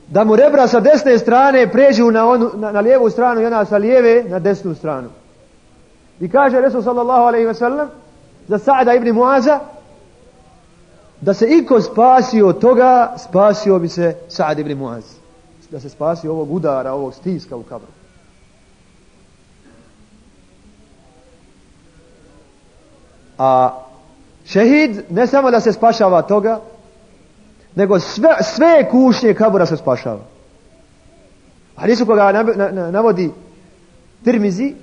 da mu rebra sa desne strane pređu na, onu, na, na lijevu stranu i ona sa lijeve na desnu stranu. I kaže Resul sallallahu alaihi ve sellem za Sa'da ibn Muaza da se iko spasio toga, spasio bi se Sa'd ibn Muaz. Da se spasio ovog udara, ovog stiska u kabru. A šehid ne samo da se spašava toga, nego sve, sve kušnje kabura se spašava. Nisu koga navodi Tirmizi,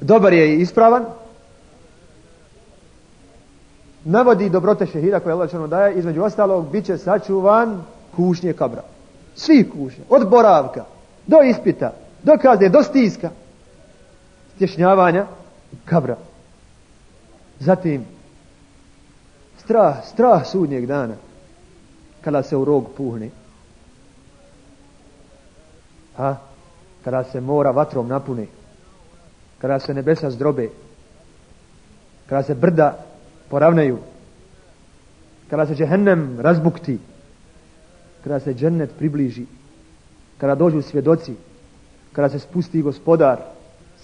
dobar je i ispravan, navodi dobrote šehida koje Allah daje, između ostalog, bit će sačuvan kušnje kabra. Svi kušnje, od boravka, do ispita, do kazne, do stiska, stješnjavanja kabra. Zatim, strah, strah sudnjeg dana, kada se u rog puhne. Ha? Kada se mora vatrom napune. Kada se nebesa zdrobe. Kada se brda poravnaju. Kada se džehennem razbukti. Kada se džennet približi. Kada dođu svjedoci. Kada se spusti gospodar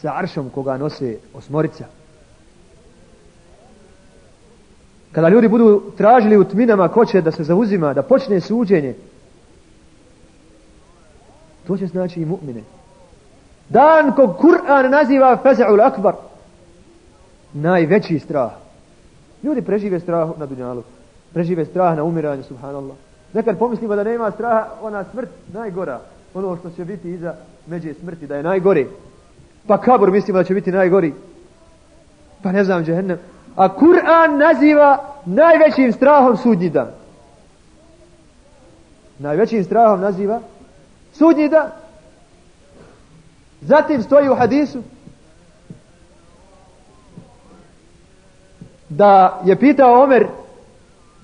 sa aršom koga nose osmorica. Kada ljudi budu tražili u tminama ko će da se zauzima, da počne suđenje. To će znači i mu'mine. Dan ko Kur'an naziva feza'ul akbar. Najveći strah. Ljudi prežive strah na dunjalu. Prežive strah na umiranju, subhanallah. Nekad pomislimo da nema straha, ona smrt najgora. Ono što će biti iza međe smrti, da je najgori. Pa kabur mislimo da će biti najgori. Pa ne znam, džehennem. A Kur'an naziva najvećim strahom sudnji dan. Najvećim strahom naziva sudnji dan. Zatim stoji u hadisu da je pitao Omer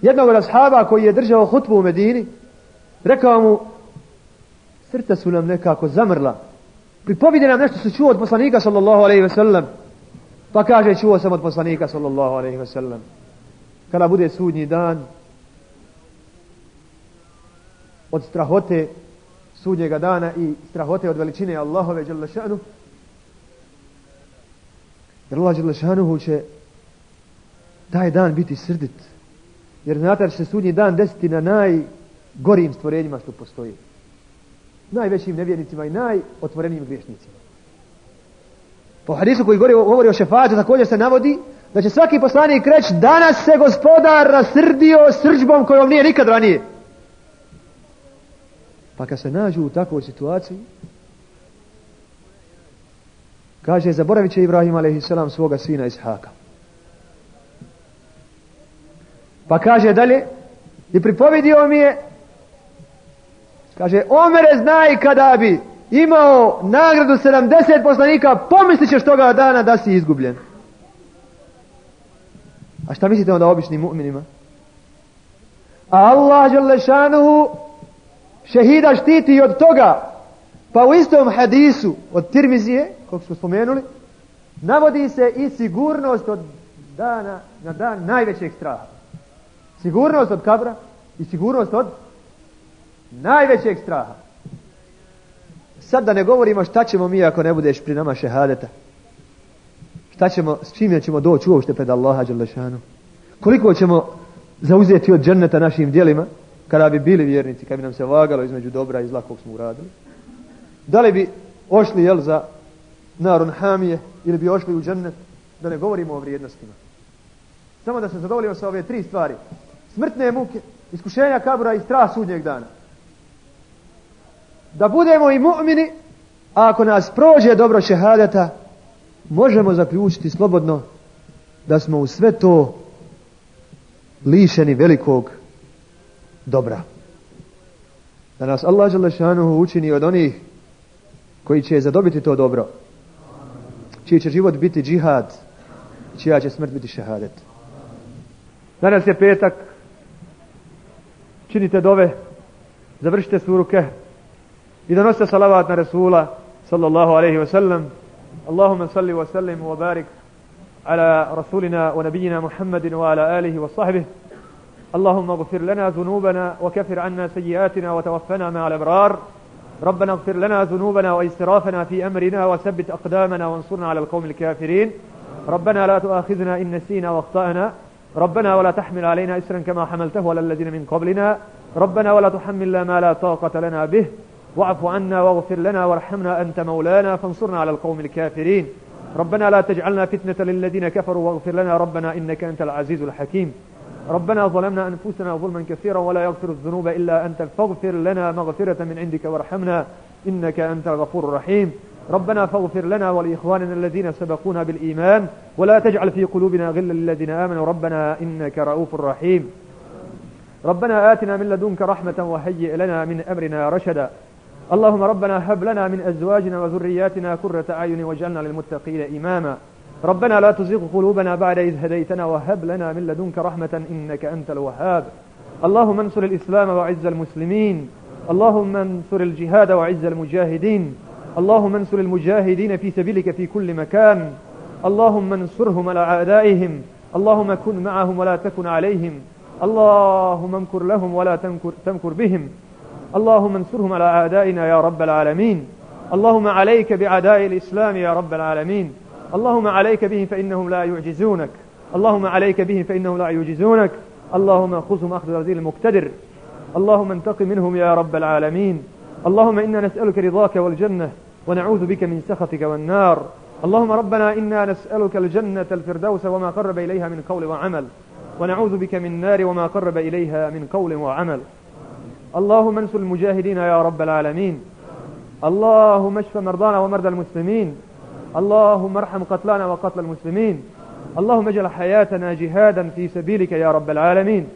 jednog od ashaba koji je držao hutbu u Medini, rekao mu, srca su nam nekako zamrla. Pripovide nam nešto su čuo od poslanika sallallahu alaihi ve sellem. Pa kaže, čuo sam od poslanika sallallahu alaihi ve sellem. Kada bude sudnji dan, od strahote sudnjega dana i strahote od veličine Allahove Đalešanu, jer Allah Đalešanuhu će taj dan biti srdit. Jer znate da će se sudnji dan desiti na najgorijim stvorenjima što postoji. Najvećim nevjernicima i najotvorenijim griješnicima. Po hadisu koji govori, govori o šefađu također se navodi da će svaki poslanik reći danas se gospodar rasrdio srđbom kojom nije nikad ranije. Pa kad se nađu u takvoj situaciji, kaže, zaboravit će Ibrahim a.s. svoga sina Ishaka. Pa kaže dalje, i pripovidio mi je, kaže, Omere znaj kada bi imao nagradu 70 poslanika, pomislit ćeš toga dana da si izgubljen. A šta mislite onda običnim mu'minima? A Allah Đalešanuhu šehida štiti od toga. Pa u istom hadisu od Tirmizije, kog smo spomenuli, navodi se i sigurnost od dana na dan najvećeg straha. Sigurnost od kabra i sigurnost od najvećeg straha. Sad da ne govorimo šta ćemo mi ako ne budeš pri nama šehadeta. Šta ćemo, s čime ćemo doći uopšte pred Allaha Đalešanu. Koliko ćemo zauzeti od dženneta našim dijelima kada bi bili vjernici, kada bi nam se vagalo između dobra i zla kog smo uradili. Da li bi ošli jel za narun hamije ili bi ošli u džennet da ne govorimo o vrijednostima. Samo da se zadovoljimo sa ove tri stvari. Smrtne muke, iskušenja kabura i strah sudnjeg dana. Da budemo i mu'mini, a ako nas prođe dobro šehadeta, možemo zaključiti slobodno da smo u sve to lišeni velikog dobra. Da nas Allah Đalešanuhu učini od onih koji će zadobiti to dobro. Čiji će život biti džihad, čija će smrt biti šehadet. Danas je petak, činite dove, završite suru Kehf na Rasula sallallahu alaihi wa sallam. Allahumma salli wa sallim wa barik على رسولنا ونبينا محمد وعلى آله وصحبه اللهم اغفر لنا ذنوبنا وكفر عنا سيئاتنا وتوفنا مع الأبرار ربنا اغفر لنا ذنوبنا وإسرافنا في أمرنا وثبت أقدامنا وانصرنا على القوم الكافرين ربنا لا تؤاخذنا إن نسينا واخطأنا ربنا ولا تحمل علينا إسرا كما حملته على الذين من قبلنا ربنا ولا تحملنا ما لا طاقة لنا به واعف عنا واغفر لنا وارحمنا أنت مولانا فانصرنا على القوم الكافرين. ربنا لا تجعلنا فتنة للذين كفروا واغفر لنا ربنا إنك أنت العزيز الحكيم. ربنا ظلمنا أنفسنا ظلما كثيرا ولا يغفر الذنوب إلا أنت فاغفر لنا مغفرة من عندك وارحمنا إنك أنت الغفور الرحيم. ربنا فاغفر لنا ولإخواننا الذين سبقونا بالإيمان ولا تجعل في قلوبنا غلا للذين آمنوا. ربنا إنك رؤوف رحيم. ربنا آتنا من لدنك رحمة وهيئ لنا من أمرنا رشدا. اللهم ربنا هب لنا من أزواجنا وذرياتنا كرة أعين واجعلنا للمتقين إماما. ربنا لا تزغ قلوبنا بعد إذ هديتنا وهب لنا من لدنك رحمة إنك أنت الوهاب. اللهم انصر الإسلام وعز المسلمين. اللهم انصر الجهاد وعز المجاهدين. اللهم انصر المجاهدين في سبيلك في كل مكان. اللهم انصرهم على أعدائهم. اللهم كن معهم ولا تكن عليهم. اللهم انكر لهم ولا تنكر, تنكر بهم. اللهم انصرهم على أعدائنا يا رب العالمين. اللهم عليك بعداء الإسلام يا رب العالمين. اللهم عليك بهم فإنهم لا يعجزونك. اللهم عليك بهم فإنهم لا يعجزونك. اللهم خذهم أخذ الرزيل المقتدر. اللهم انتقم منهم يا رب العالمين. اللهم إنا نسألك رضاك والجنة ونعوذ بك من سخطك والنار. اللهم ربنا إنا نسألك الجنة الفردوس وما قرب إليها من قول وعمل. ونعوذ بك من النار وما قرب إليها من قول وعمل. اللهم انصر المجاهدين يا رب العالمين. اللهم اشف مرضانا ومرضى المسلمين. اللهم ارحم قتلانا وقتل المسلمين. اللهم اجعل حياتنا جهادا في سبيلك يا رب العالمين.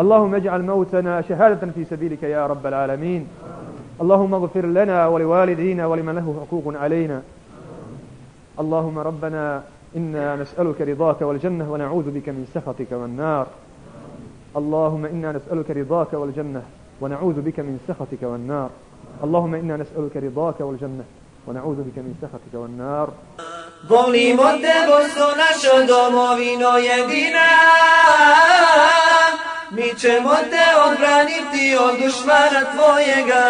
اللهم اجعل موتنا شهادة في سبيلك يا رب العالمين. اللهم اغفر لنا ولوالدينا ولمن له حقوق علينا. اللهم ربنا إنا نسألك رضاك والجنة ونعوذ بك من سخطك والنار. اللهم إنا نسألك رضاك والجنة ونعوذ بك من سخطك والنار اللهم إنا نسألك رضاك والجنة ونعوذ بك من سخطك والنار Volimo te, Bosno, naša domovino jedina. Mi ćemo te odbraniti od dušmana tvojega.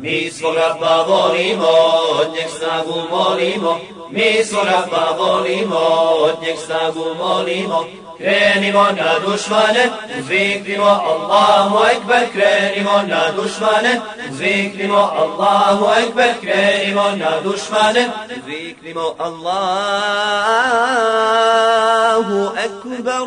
Mi svoga pa volimo, od njeg snagu molimo. Mi svoga pa volimo, od njeg snagu molimo. Krenimo na dušmane, uzviknimo Allahu Ekber, krenimo na dušmane, uzviknimo Allahu Ekber, krenimo na dušmane, uzviknimo Allahu Ekber.